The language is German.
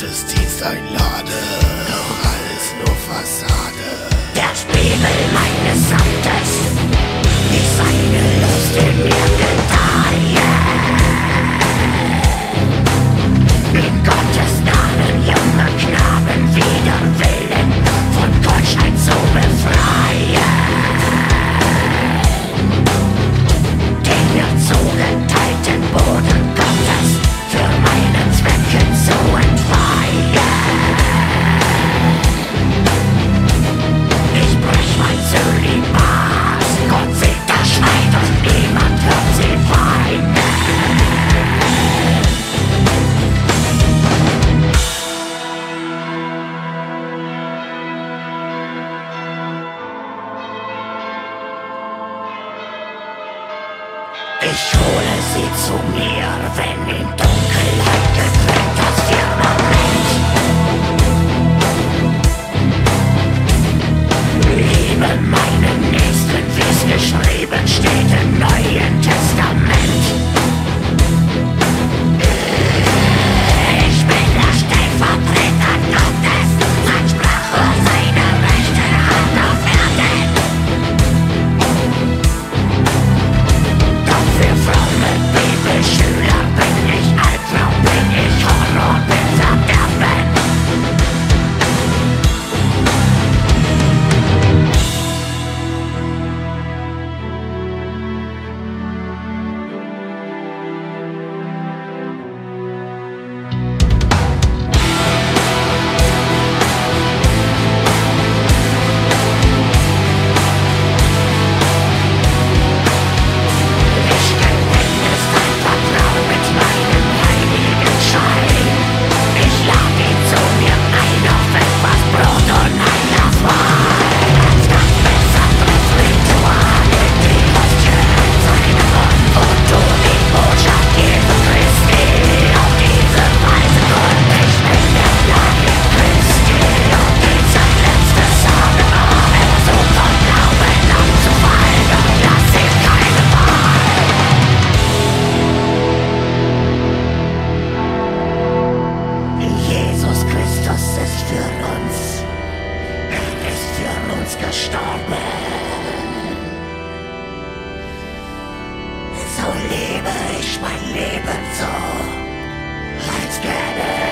Gottesdienst einlade. Doch alles nur Fassade. Der Spiegel meines Amtes, nicht seine Lust. Ich hole sie zu mir, wenn in Dunkelheit getränkt das Firmament lebe ich mein Leben so, als gäbe